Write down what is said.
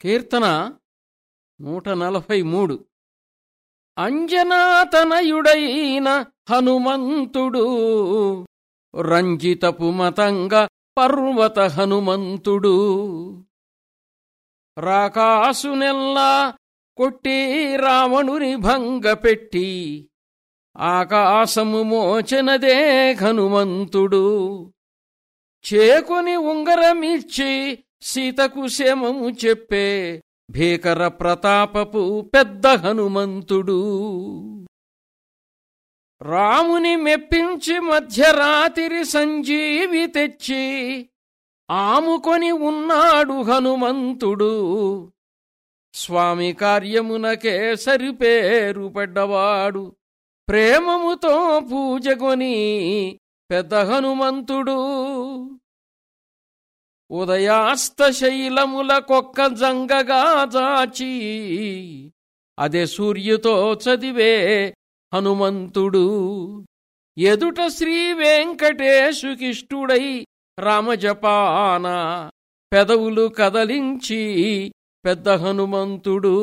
కీర్తన నూట నలభై మూడు. అంజనాతనయుడైన హనుమంతుడు రంజితపు మతంగ పర్వత హనుమంతుడు రాకాసునెల్లా కొట్టి రావణుని భంగపెట్టి ఆకాశము మోచనదే హనుమంతుడు చేకుని ఉంగరమిచ్చి సీతకు క్షేమము చెప్పే భీకర ప్రతాపపు పెద్ద హనుమంతుడు. రాముని మెప్పించి మధ్యరాతిరి సంజీవి తెచ్చి ఆముకొని ఉన్నాడు హనుమంతుడు. స్వామి కార్యమునకే సరిపేరు పడ్డవాడు ప్రేమముతో పూజగొని పెద్ద హనుమంతుడు. ఉదయాస్తశైలముల కొక్క జంగగా జాచి అదే సూర్యుతో చదివే హనుమంతుడు. ఎదుట శ్రీ వెంకటేశుకిష్టుడై రామజపాన పెదవులు కదలించి పెద్ద హనుమంతుడు.